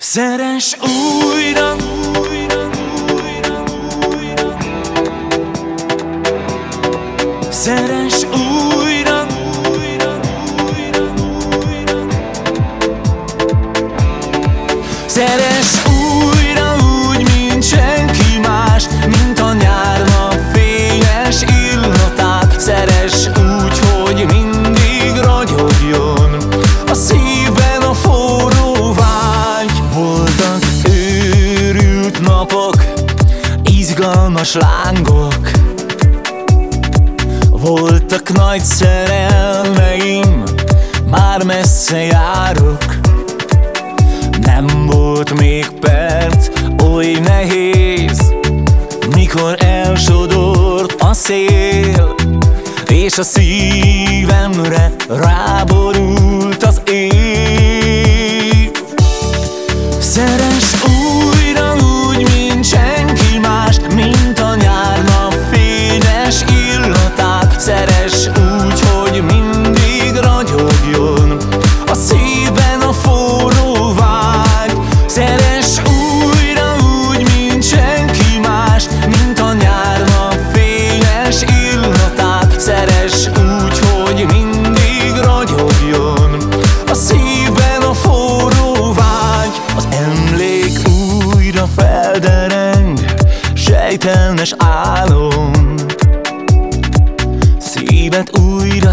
Szeres újra, újra, újra, újra. Szeres újra, újra, újra, újra. Szeres Fájdalmas lángok Voltak nagy szerelmeim Már messze járok Nem volt még perc Oly nehéz Mikor elsodort a szél És a szívemre ráborult a.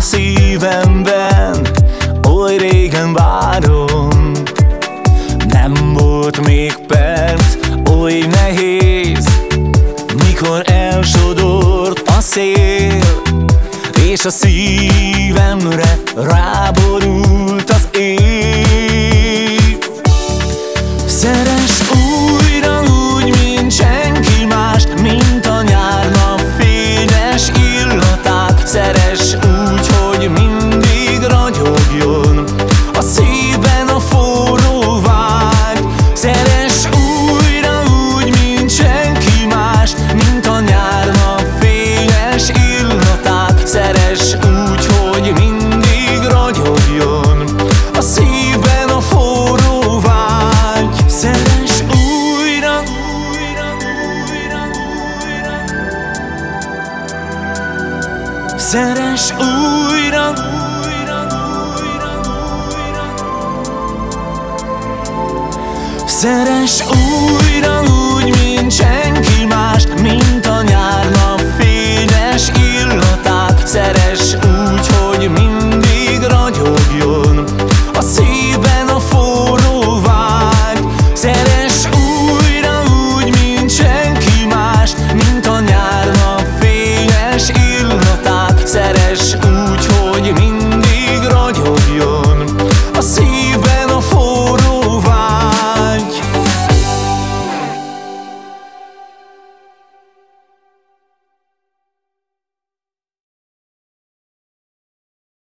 szívemben Oly régen várom. Nem volt még perc, oly nehéz Mikor elsodort a szél És a szívemre rábor Szeres újra, újra, újra, újra. Szeres újra.